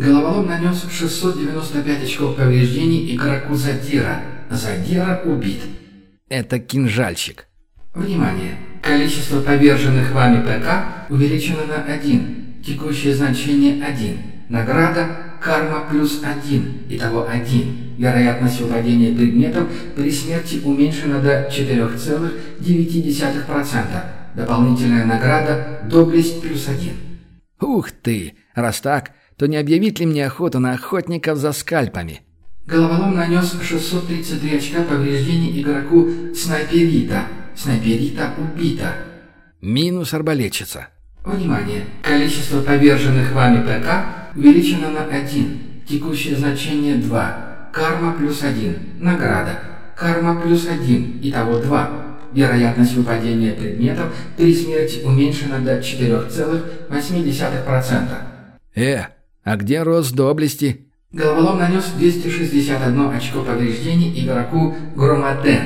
Головолом нанес 695 очков повреждений игроку Задира. Задира убит. Это кинжальщик. Внимание! Количество поверженных вами ПК увеличено на 1. Текущее значение 1. Награда карма плюс 1. Итого 1. Вероятность выпадения предметов при смерти уменьшена до 4,9%. Дополнительная награда доблесть плюс 1. Ух ты! Раз так, то не объявить ли мне охоту на охотников за скальпами? Головолом нанес 633 очка повреждений игроку Снайперита. Снайперита убита. Минус арбалетчица. Внимание! Количество поверженных вами ПК увеличено на 1. Текущее значение 2. Карма плюс 1. Награда. Карма плюс 1. Итого 2. Вероятность выпадения предметов при смерти уменьшена до 4,8%. Э, а где рост доблести? Головолом нанес 261 очко повреждений игроку Громаден.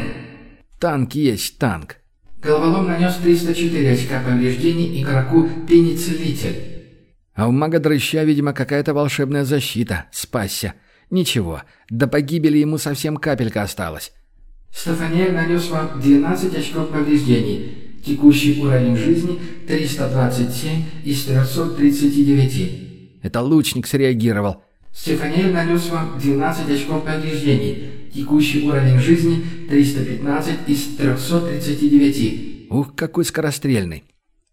Танк есть танк. Головолом нанес 304 очка повреждений игроку Пеницелитель. А у мага дрыща, видимо, какая-то волшебная защита. Спасся. Ничего, до погибели ему совсем капелька осталась. Стефаниэль нанес вам 12 очков повреждений. Текущий уровень жизни 327 из 339. Это лучник среагировал. Стефаниэль нанес вам 12 очков повреждений. Текущий уровень жизни 315 из 339. Ух, какой скорострельный.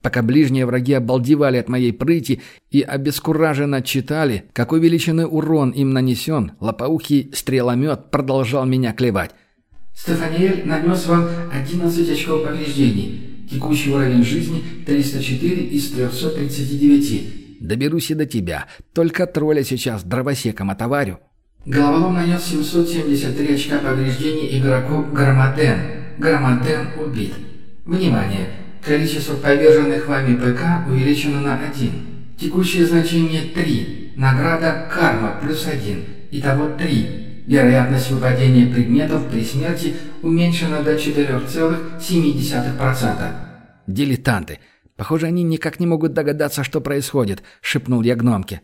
Пока ближние враги обалдевали от моей прыти и обескураженно читали, какой величины урон им нанесен, лопоухий стреломет продолжал меня клевать. Стефаниэль нанес вам 11 очков повреждений. Текущий уровень жизни 304 из 339. Доберусь и до тебя. Только тролля сейчас дровосеком отоварю». Головолом нанес 773 очка повреждений игроку Громаден. Громаден убит. Внимание! Количество поверженных вами ПК увеличено на 1. Текущее значение 3. Награда карма плюс 1. Итого 3. Вероятность выпадения предметов при смерти уменьшена до 4,7%. Дилетанты. Похоже, они никак не могут догадаться, что происходит», — шепнул я гномке.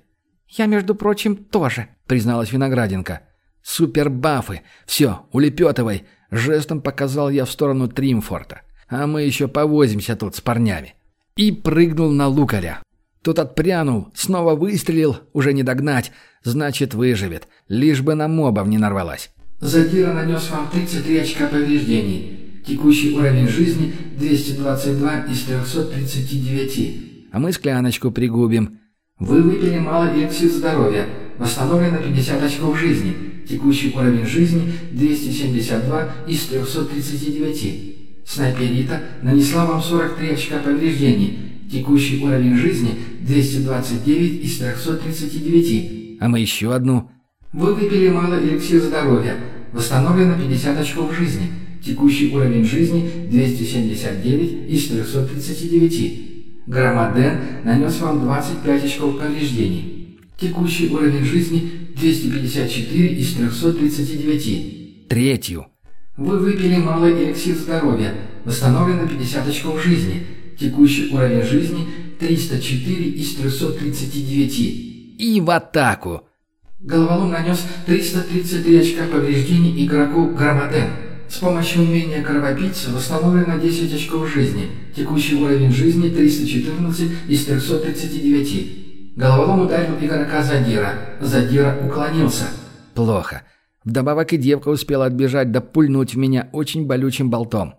«Я, между прочим, тоже», — призналась Виноградинка. «Супер-бафы! Все, улепетывай!» — жестом показал я в сторону Тримфорта. «А мы еще повозимся тут с парнями». И прыгнул на лукаря. Тот отпрянул, снова выстрелил, уже не догнать, значит, выживет, лишь бы на мобов не нарвалась. Задира нанес вам 33 очка повреждений. Текущий уровень жизни 222 из 339. А мы скляночку пригубим. Вы выпили мало эликсир здоровья. Восстановлено 50 очков жизни. Текущий уровень жизни 272 из 339. Снайперита нанесла вам 43 очка повреждений. Текущий уровень жизни 229 из 339. А мы еще одну. Вы выпили мало эликсир здоровья. Восстановлено 50 очков жизни. Текущий уровень жизни 279 из 339. Громаден нанес вам 25 очков повреждений. Текущий уровень жизни 254 из 339. Третью. Вы выпили малый эликсир здоровья. Восстановлено 50 очков жизни. Текущий уровень жизни 304 из 339. И в атаку. Головолом нанес 333 очка повреждений игроку Громаден. С помощью умения кровопийца восстановлено 10 очков жизни. Текущий уровень жизни 314 из 339. Головолом ударил игрока Задира. Задира уклонился. Плохо. Вдобавок и девка успела отбежать да пульнуть в меня очень болючим болтом.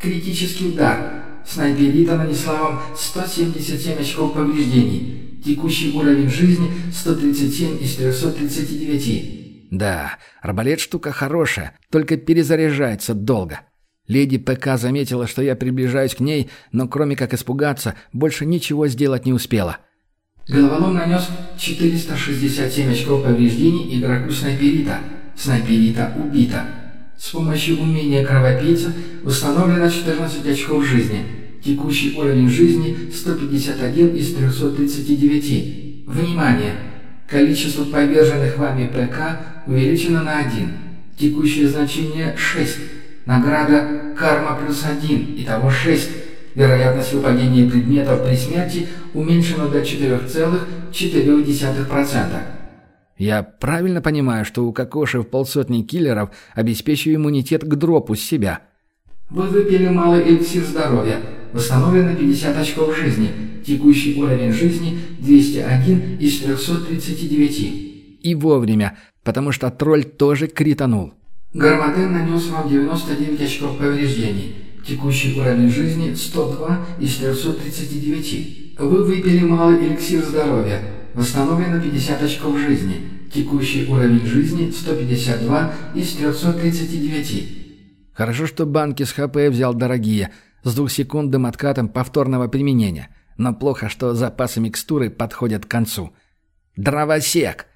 Критический удар. Снайперита нанесла вам 177 очков повреждений. Текущий уровень жизни 137 из 339. Да, арбалет штука хорошая, только перезаряжается долго. Леди ПК заметила, что я приближаюсь к ней, но кроме как испугаться, больше ничего сделать не успела. Головолом нанес 467 очков повреждений игроку снайперита. Снайперита убита. С помощью умения кровопийца установлено 14 очков жизни. Текущий уровень жизни 151 из 339. Внимание! Количество поверженных вами ПК увеличено на 1. Текущее значение 6. Награда карма плюс 1, итого 6. Вероятность выпадения предметов при смерти уменьшена до 4,4%. Я правильно понимаю, что укокошив полсотни киллеров, обеспечиваю иммунитет к дропу с себя? Вы выпили малый эликсир здоровья. Восстановлено 50 очков жизни. Текущий уровень жизни 201 из 339. И вовремя, потому что тролль тоже кританул. Гармаден нанес вам 99 очков повреждений. Текущий уровень жизни 102 из 339. Вы выпили малый эликсир здоровья. Восстановлено 50 очков жизни. Текущий уровень жизни 152 из 339. Хорошо, что банки с ХП взял дорогие, с двухсекундным откатом повторного применения. Но плохо, что запасы микстуры подходят к концу. Дровосек!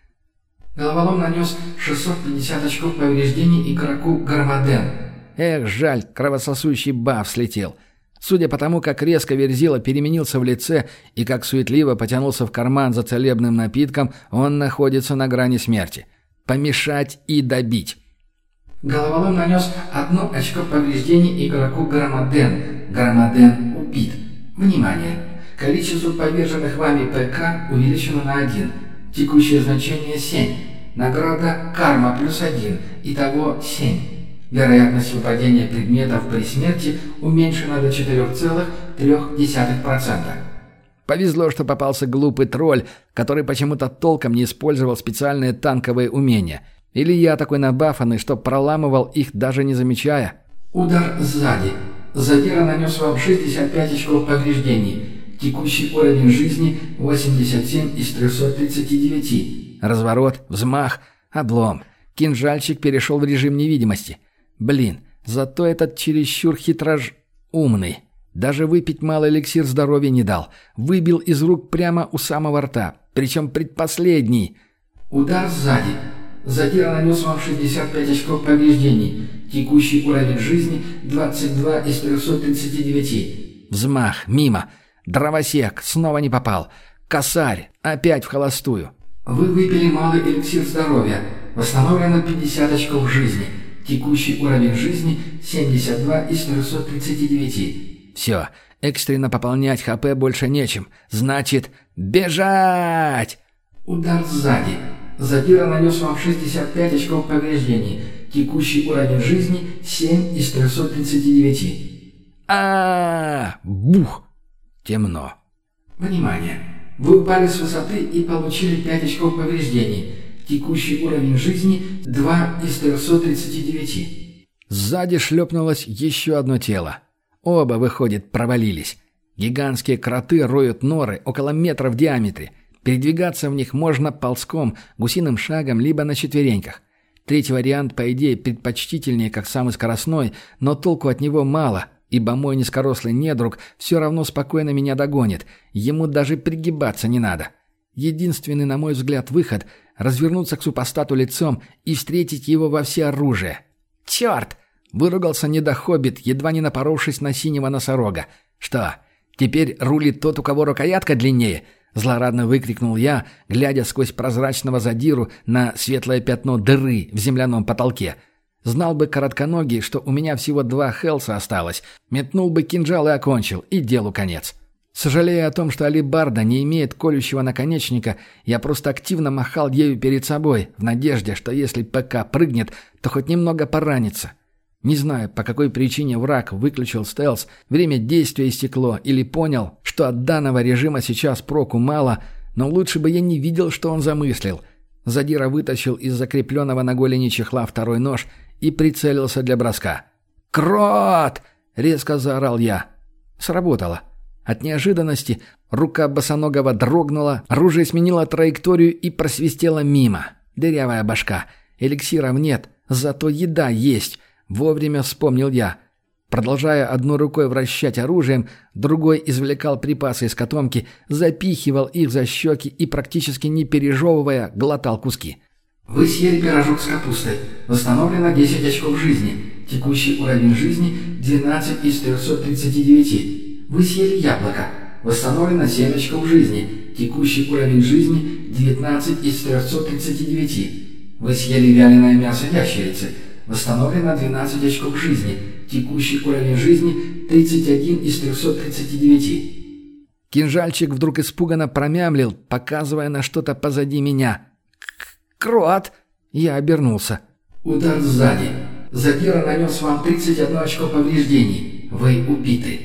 Головолом нанес 650 очков повреждений игроку Гармаден. Эх, жаль, кровососущий баф слетел. Судя по тому, как резко Верзила переменился в лице и как суетливо потянулся в карман за целебным напитком, он находится на грани смерти. Помешать и добить. Головолом нанес одно очко повреждений игроку Громаден. Громаден убит. Внимание! Количество поверженных вами ПК увеличено на 1. Текущее значение 7. Награда карма плюс 1. Итого 7. Вероятность выпадения предметов при смерти уменьшена до 4,3%. Повезло, что попался глупый тролль, который почему-то толком не использовал специальные танковые умения. Или я такой набафанный, что проламывал их даже не замечая. Удар сзади. Задира нанес вам 65 очков повреждений. Текущий уровень жизни 87 из 339. Разворот, взмах, облом. Кинжальчик перешел в режим невидимости. Блин, зато этот чересчур хитрож... умный. Даже выпить малый эликсир здоровья не дал. Выбил из рук прямо у самого рта. Причем предпоследний. Удар сзади. Задира нанес вам 65 очков повреждений. Текущий уровень жизни 22 из 339. Взмах, мимо. Дровосек, снова не попал. Косарь, опять в холостую. Вы выпили малый эликсир здоровья. Восстановлено 50 очков жизни. Текущий уровень жизни 72 из 339. Все, экстренно пополнять ХП больше нечем. Значит, бежать! Удар сзади. Задира нанес вам 65 очков повреждений. Текущий уровень жизни 7 из 339. а, Бух! Темно. Внимание! Вы упали с высоты и получили 5 очков повреждений. Текущий уровень жизни 2 из 339. Сзади шлепнулось еще одно тело. Оба, выходит, провалились. Гигантские кроты роют норы около метра в диаметре. Передвигаться в них можно ползком, гусиным шагом, либо на четвереньках. Третий вариант, по идее, предпочтительнее, как самый скоростной, но толку от него мало, ибо мой низкорослый недруг все равно спокойно меня догонит, ему даже пригибаться не надо. Единственный, на мой взгляд, выход — развернуться к супостату лицом и встретить его во все оружие. «Черт!» — выругался недохоббит, едва не напоровшись на синего носорога. «Что, теперь рулит тот, у кого рукоятка длиннее?» — злорадно выкрикнул я, глядя сквозь прозрачного задиру на светлое пятно дыры в земляном потолке. Знал бы коротконогий, что у меня всего два хелса осталось, метнул бы кинжал и окончил, и делу конец. Сожалея о том, что алибарда не имеет колющего наконечника, я просто активно махал ею перед собой, в надежде, что если ПК прыгнет, то хоть немного поранится. Не знаю, по какой причине враг выключил стелс, время действия истекло или понял, что от данного режима сейчас проку мало, но лучше бы я не видел, что он замыслил. Задира вытащил из закрепленного на голени чехла второй нож и прицелился для броска. «Крот!» — резко заорал я. Сработало. От неожиданности рука босоногого дрогнула, оружие сменило траекторию и просвистело мимо. Дырявая башка. Эликсиров нет, зато еда есть. Вовремя вспомнил я. Продолжая одной рукой вращать оружием, другой извлекал припасы из котомки, запихивал их за щеки и, практически не пережевывая, глотал куски. Вы съели пирожок с капустой. Восстановлено 10 очков жизни. Текущий уровень жизни 12 из 339. Вы съели яблоко. Восстановлено 7 очков жизни. Текущий уровень жизни 19 из 339. Вы съели вяленое мясо ящерицы. Восстановлено 12 очков жизни. Текущий уровень жизни 31 из 339. Кинжальчик вдруг испуганно промямлил, показывая на что-то позади меня. Крот!» Я обернулся. Удар сзади. Задира нанес вам 31 очко повреждений. Вы убиты.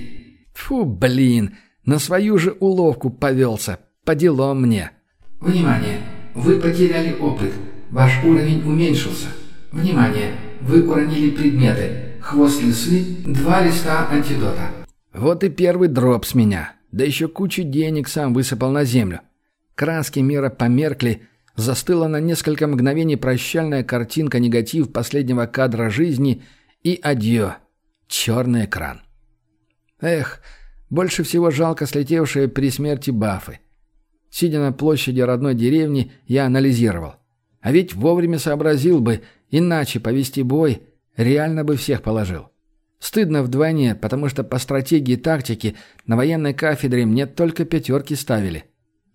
Фу, блин, на свою же уловку повелся. По делам мне. Внимание! Вы потеряли опыт. Ваш уровень уменьшился. Внимание! Вы уронили предметы. Хвост лисы, два листа антидота. Вот и первый дроп с меня. Да еще кучу денег сам высыпал на землю. Краски мира померкли, застыла на несколько мгновений прощальная картинка негатив последнего кадра жизни и адьё. Черный экран. Эх, больше всего жалко слетевшие при смерти бафы. Сидя на площади родной деревни, я анализировал. А ведь вовремя сообразил бы, иначе повести бой реально бы всех положил. Стыдно вдвойне, потому что по стратегии и тактике на военной кафедре мне только пятерки ставили.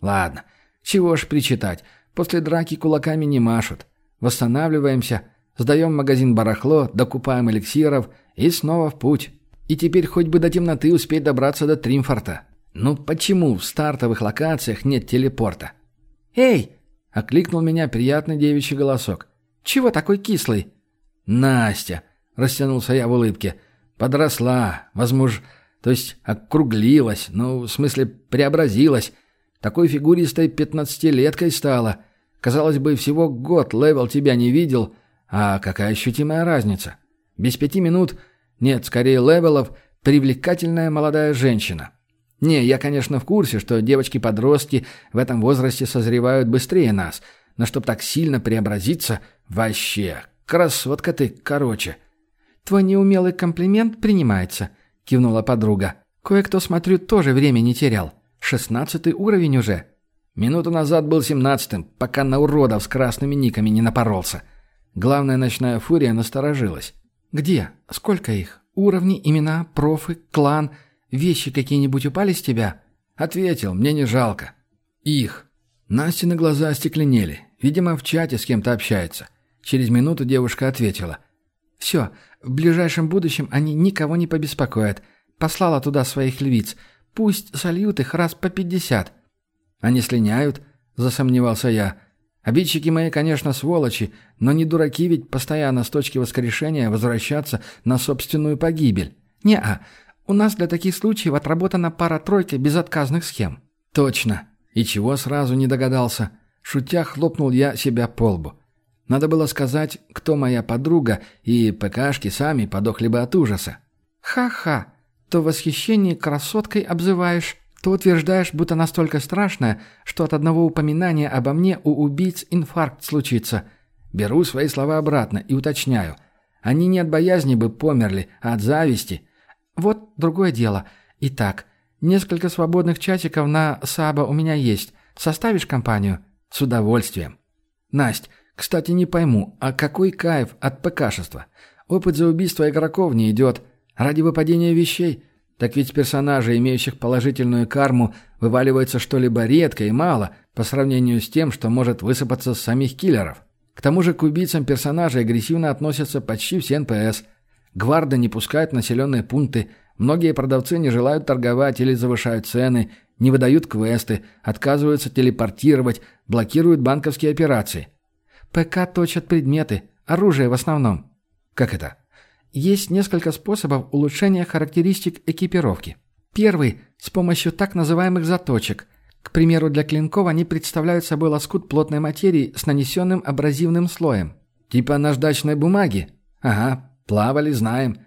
Ладно, чего ж причитать, после драки кулаками не машут. Восстанавливаемся, сдаем магазин барахло, докупаем эликсиров и снова в путь. И теперь хоть бы до темноты успеть добраться до Тримфорта. Ну почему в стартовых локациях нет телепорта? «Эй!» — окликнул меня приятный девичий голосок. «Чего такой кислый?» «Настя!» — растянулся я в улыбке. «Подросла, возможно, то есть округлилась, ну, в смысле, преобразилась. Такой фигуристой пятнадцатилеткой стала. Казалось бы, всего год левел тебя не видел, а какая ощутимая разница. Без пяти минут, нет, скорее левелов, привлекательная молодая женщина. Не, я, конечно, в курсе, что девочки-подростки в этом возрасте созревают быстрее нас, но чтоб так сильно преобразиться, вообще, красотка ты, короче. «Твой неумелый комплимент принимается», — кивнула подруга. «Кое-кто, смотрю, тоже время не терял. Шестнадцатый уровень уже». Минуту назад был семнадцатым, пока на уродов с красными никами не напоролся. Главная ночная фурия насторожилась. «Где? Сколько их? Уровни, имена, профы, клан...» Вещи какие-нибудь упали с тебя?» Ответил, мне не жалко. Их. Настины глаза остекленели. Видимо, в чате с кем-то общается. Через минуту девушка ответила. «Все, в ближайшем будущем они никого не побеспокоят. Послала туда своих львиц. Пусть сольют их раз по пятьдесят». «Они слиняют?» – засомневался я. «Обидчики мои, конечно, сволочи, но не дураки ведь постоянно с точки воскрешения возвращаться на собственную погибель». «Не-а, у нас для таких случаев отработана пара-тройка безотказных схем». «Точно. И чего сразу не догадался?» Шутя хлопнул я себя по лбу. Надо было сказать, кто моя подруга, и ПКшки сами подохли бы от ужаса. «Ха-ха. То восхищение красоткой обзываешь, то утверждаешь, будто настолько страшное, что от одного упоминания обо мне у убийц инфаркт случится. Беру свои слова обратно и уточняю. Они не от боязни бы померли, а от зависти. Вот другое дело. Итак, несколько свободных чатиков на Саба у меня есть. Составишь компанию? С удовольствием. Насть, кстати, не пойму, а какой кайф от ПКшества? Опыт за убийство игроков не идет. Ради выпадения вещей? Так ведь с персонажей, имеющих положительную карму, вываливается что-либо редко и мало по сравнению с тем, что может высыпаться с самих киллеров. К тому же к убийцам персонажей агрессивно относятся почти все НПС – Гварды не пускают в населенные пункты, многие продавцы не желают торговать или завышают цены, не выдают квесты, отказываются телепортировать, блокируют банковские операции. ПК точат предметы, оружие в основном. Как это? Есть несколько способов улучшения характеристик экипировки. Первый – с помощью так называемых заточек. К примеру, для клинков они представляют собой лоскут плотной материи с нанесенным абразивным слоем. Типа наждачной бумаги? Ага, Плавали, знаем.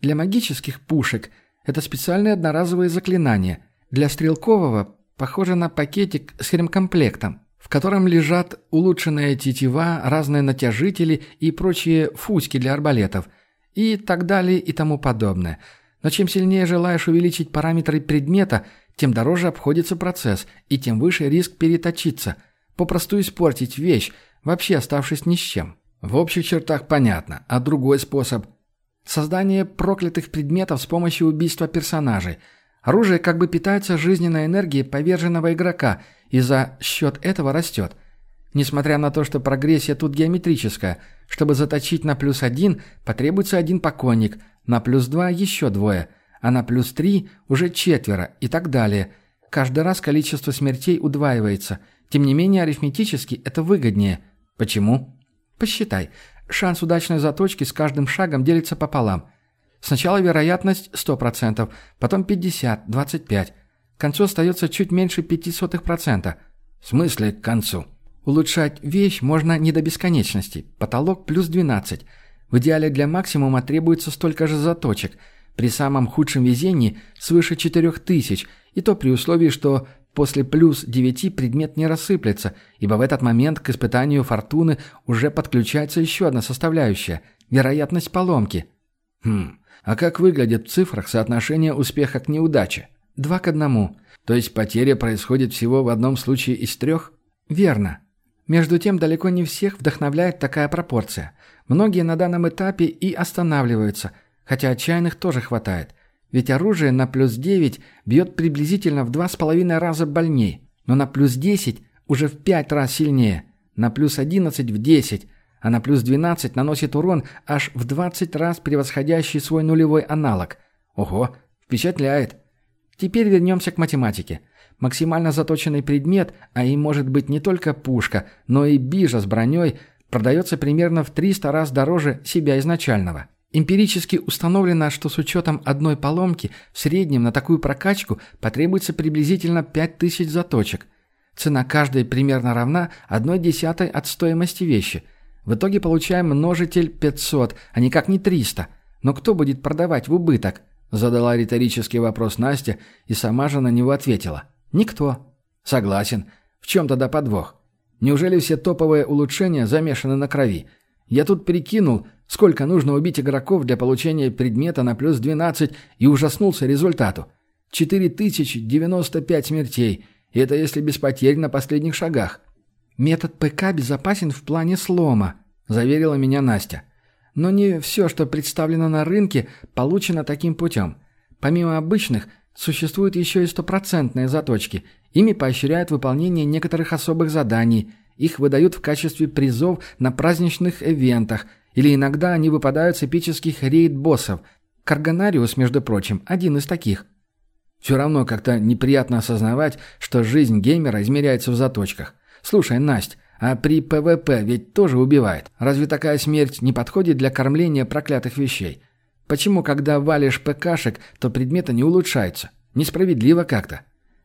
Для магических пушек это специальные одноразовые заклинания. Для стрелкового похоже на пакетик с хремкомплектом, в котором лежат улучшенная тетива, разные натяжители и прочие фуськи для арбалетов. И так далее и тому подобное. Но чем сильнее желаешь увеличить параметры предмета, тем дороже обходится процесс, и тем выше риск переточиться, попросту испортить вещь, вообще оставшись ни с чем. В общих чертах понятно, а другой способ – создание проклятых предметов с помощью убийства персонажей. Оружие как бы питается жизненной энергией поверженного игрока и за счет этого растет. Несмотря на то, что прогрессия тут геометрическая, чтобы заточить на плюс один, потребуется один покойник, на плюс два еще двое, а на плюс три уже четверо и так далее. Каждый раз количество смертей удваивается. Тем не менее, арифметически это выгоднее – Почему? Посчитай. Шанс удачной заточки с каждым шагом делится пополам. Сначала вероятность 100%, потом 50, 25. К концу остается чуть меньше 0,05%. В смысле к концу? Улучшать вещь можно не до бесконечности. Потолок плюс 12. В идеале для максимума требуется столько же заточек. При самом худшем везении свыше 4000, и то при условии, что после плюс 9 предмет не рассыплется, ибо в этот момент к испытанию фортуны уже подключается еще одна составляющая – вероятность поломки. Хм, а как выглядит в цифрах соотношение успеха к неудаче? Два к одному. То есть потеря происходит всего в одном случае из трех? Верно. Между тем, далеко не всех вдохновляет такая пропорция. Многие на данном этапе и останавливаются, хотя отчаянных тоже хватает. Ведь оружие на плюс 9 бьет приблизительно в два с половиной раза больней, но на плюс 10 уже в 5 раз сильнее, на плюс 11 в 10, а на плюс 12 наносит урон аж в 20 раз превосходящий свой нулевой аналог. Ого, впечатляет. Теперь вернемся к математике. Максимально заточенный предмет, а им может быть не только пушка, но и бижа с броней, продается примерно в 300 раз дороже себя изначального. Эмпирически установлено, что с учетом одной поломки в среднем на такую прокачку потребуется приблизительно 5000 заточек. Цена каждой примерно равна 1 десятой от стоимости вещи. В итоге получаем множитель 500, а никак не 300. Но кто будет продавать в убыток? Задала риторический вопрос Настя и сама же на него ответила. Никто. Согласен. В чем тогда подвох? Неужели все топовые улучшения замешаны на крови? Я тут прикинул, сколько нужно убить игроков для получения предмета на плюс 12 и ужаснулся результату. 4095 смертей. И это если без потерь на последних шагах. «Метод ПК безопасен в плане слома», – заверила меня Настя. «Но не все, что представлено на рынке, получено таким путем. Помимо обычных – Существуют еще и стопроцентные заточки. Ими поощряют выполнение некоторых особых заданий. Их выдают в качестве призов на праздничных ивентах. Или иногда они выпадают с эпических рейд-боссов. Карганариус, между прочим, один из таких. Все равно как-то неприятно осознавать, что жизнь геймера измеряется в заточках. Слушай, Насть, а при ПВП ведь тоже убивают. Разве такая смерть не подходит для кормления проклятых вещей? Почему, когда валишь ПКшек, то предметы не улучшаются? Несправедливо как-то.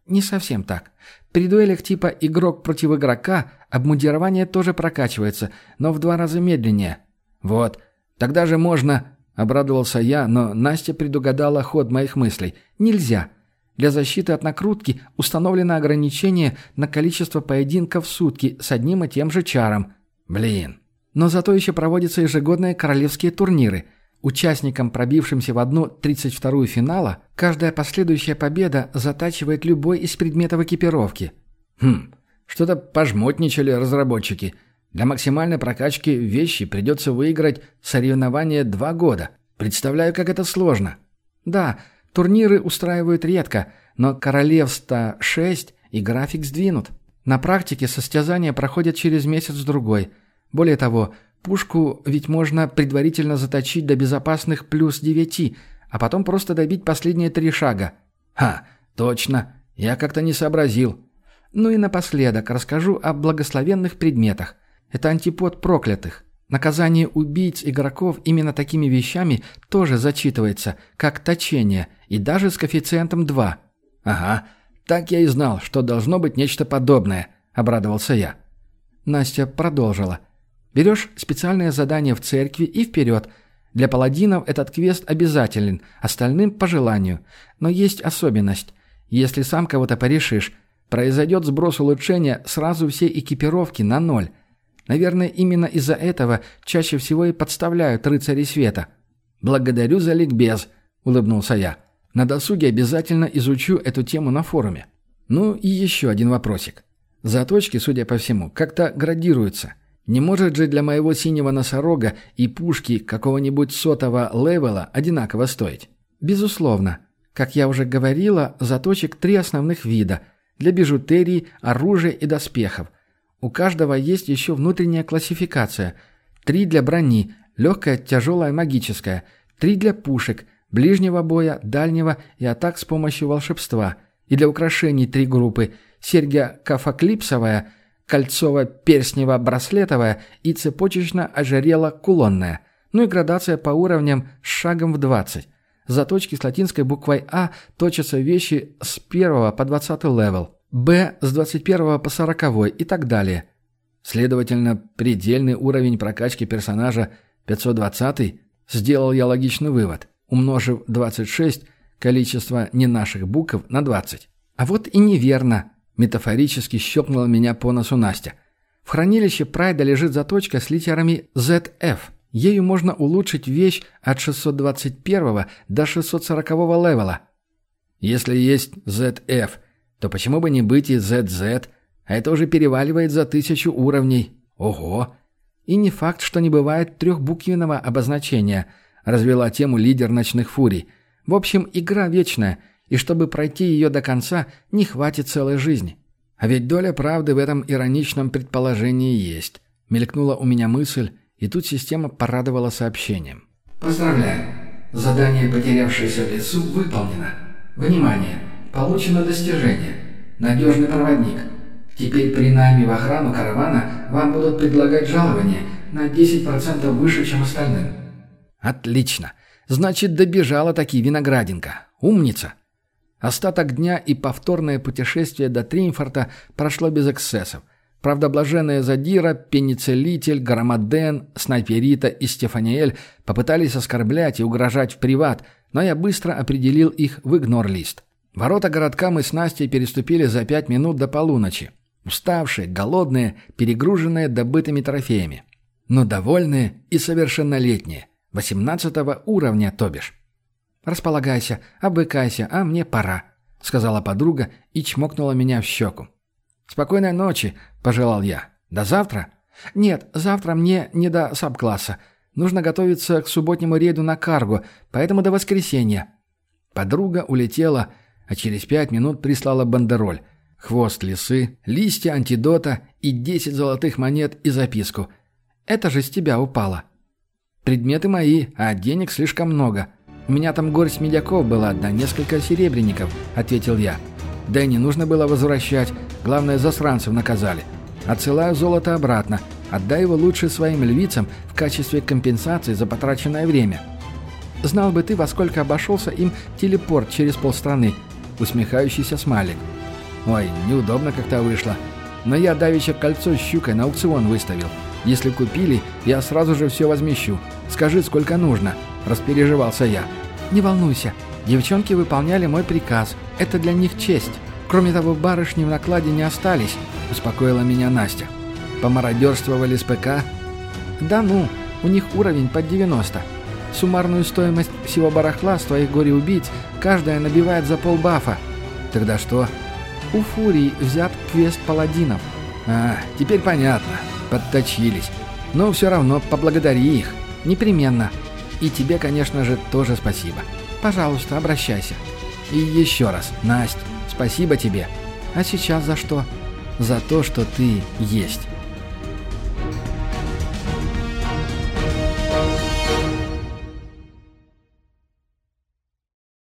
Не совсем так. При дуэлях типа игрок против игрока обмундирование тоже прокачивается, но в два раза медленнее. Вот. Тогда же можно... Обрадовался я, но Настя предугадала ход моих мыслей. Нельзя. Для защиты от накрутки установлено ограничение на количество поединков в сутки с одним и тем же чаром. Блин. Но зато еще проводятся ежегодные королевские турниры – Участникам, пробившимся в одну 32-ю финала, каждая последующая победа затачивает любой из предметов экипировки. Хм, что-то пожмотничали разработчики. Для максимальной прокачки вещи придется выиграть соревнование два года. Представляю, как это сложно. Да, турниры устраивают редко, но королевство 6 и график сдвинут. На практике состязания проходят через месяц-другой. Более того, Пушку ведь можно предварительно заточить до безопасных плюс девяти, а потом просто добить последние три шага. Ха, точно. Я как-то не сообразил. Ну и напоследок расскажу о благословенных предметах. Это антипод проклятых. Наказание убийц игроков именно такими вещами тоже зачитывается, как точение, и даже с коэффициентом 2. Ага, так я и знал, что должно быть нечто подобное, обрадовался я. Настя продолжила. Берешь специальное задание в церкви и вперед. Для паладинов этот квест обязателен, остальным по желанию. Но есть особенность. Если сам кого-то порешишь, произойдет сброс улучшения сразу всей экипировки на ноль. Наверное, именно из-за этого чаще всего и подставляют рыцари света. «Благодарю за ликбез», — улыбнулся я. «На досуге обязательно изучу эту тему на форуме». Ну и еще один вопросик. Заточки, судя по всему, как-то градируются. Не может же для моего синего носорога и пушки какого-нибудь сотого левела одинаково стоить? Безусловно. Как я уже говорила, заточек три основных вида – для бижутерии, оружия и доспехов. У каждого есть еще внутренняя классификация. Три для брони – легкая, тяжелая, магическая. Три для пушек – ближнего боя, дальнего и атак с помощью волшебства. И для украшений три группы – серьга кафаклипсовая – кольцово-перстнево-браслетовая и цепочечно-ожерело-кулонная. Ну и градация по уровням с шагом в 20. Заточки с латинской буквой А точатся вещи с 1 по 20 левел, Б с 21 по 40 и так далее. Следовательно, предельный уровень прокачки персонажа 520 сделал я логичный вывод, умножив 26 количество не наших букв на 20. А вот и неверно, метафорически щелкнула меня по носу Настя. В хранилище Прайда лежит заточка с литерами ZF – Ею можно улучшить вещь от 621 до 640 левела. Если есть ZF, то почему бы не быть и ZZ? А это уже переваливает за тысячу уровней. Ого! И не факт, что не бывает трехбуквенного обозначения, развела тему лидер ночных фурий. В общем, игра вечная, и чтобы пройти ее до конца, не хватит целой жизни. А ведь доля правды в этом ироничном предположении есть. Мелькнула у меня мысль, и тут система порадовала сообщением. Поздравляем! Задание «Потерявшееся в лесу» выполнено. Внимание! Получено достижение. Надежный проводник. Теперь при найме в охрану каравана вам будут предлагать жалование на 10% выше, чем остальным. Отлично. Значит, добежала таки виноградинка. Умница. Остаток дня и повторное путешествие до Тримфорта прошло без эксцессов. Правда, блаженные Задира, Пеницелитель, Громаден, Снайперита и Стефаниэль попытались оскорблять и угрожать в приват, но я быстро определил их в игнор-лист. Ворота городка мы с Настей переступили за пять минут до полуночи. Уставшие, голодные, перегруженные добытыми трофеями. Но довольные и совершеннолетние. Восемнадцатого уровня, то бишь. «Располагайся, обыкайся, а мне пора», — сказала подруга и чмокнула меня в щеку. «Спокойной ночи», — пожелал я. «До завтра?» «Нет, завтра мне не до саб-класса. Нужно готовиться к субботнему рейду на карго, поэтому до воскресенья». Подруга улетела, а через пять минут прислала бандероль. Хвост лисы, листья антидота и десять золотых монет и записку. «Это же с тебя упало». «Предметы мои, а денег слишком много. У меня там горсть медяков была, да несколько серебряников», — ответил я. «Да и не нужно было возвращать. Главное, засранцев наказали. Отсылаю золото обратно. Отдай его лучше своим львицам в качестве компенсации за потраченное время. Знал бы ты, во сколько обошелся им телепорт через полстраны. Усмехающийся смайлик. Ой, неудобно как-то вышло. Но я давеча кольцо с щукой на аукцион выставил. Если купили, я сразу же все возмещу. Скажи, сколько нужно. Распереживался я. Не волнуйся. Девчонки выполняли мой приказ. Это для них честь. Кроме того, барышни в накладе не остались, успокоила меня Настя. Помародерствовали с ПК? Да ну, у них уровень под 90. Суммарную стоимость всего барахла с твоих горе-убийц каждая набивает за полбафа. Тогда что? У Фурии взят квест паладинов. А, теперь понятно. Подточились. Но все равно поблагодари их. Непременно. И тебе, конечно же, тоже спасибо. Пожалуйста, обращайся. И еще раз, Настя. Спасибо тебе. А сейчас за что? За то, что ты есть.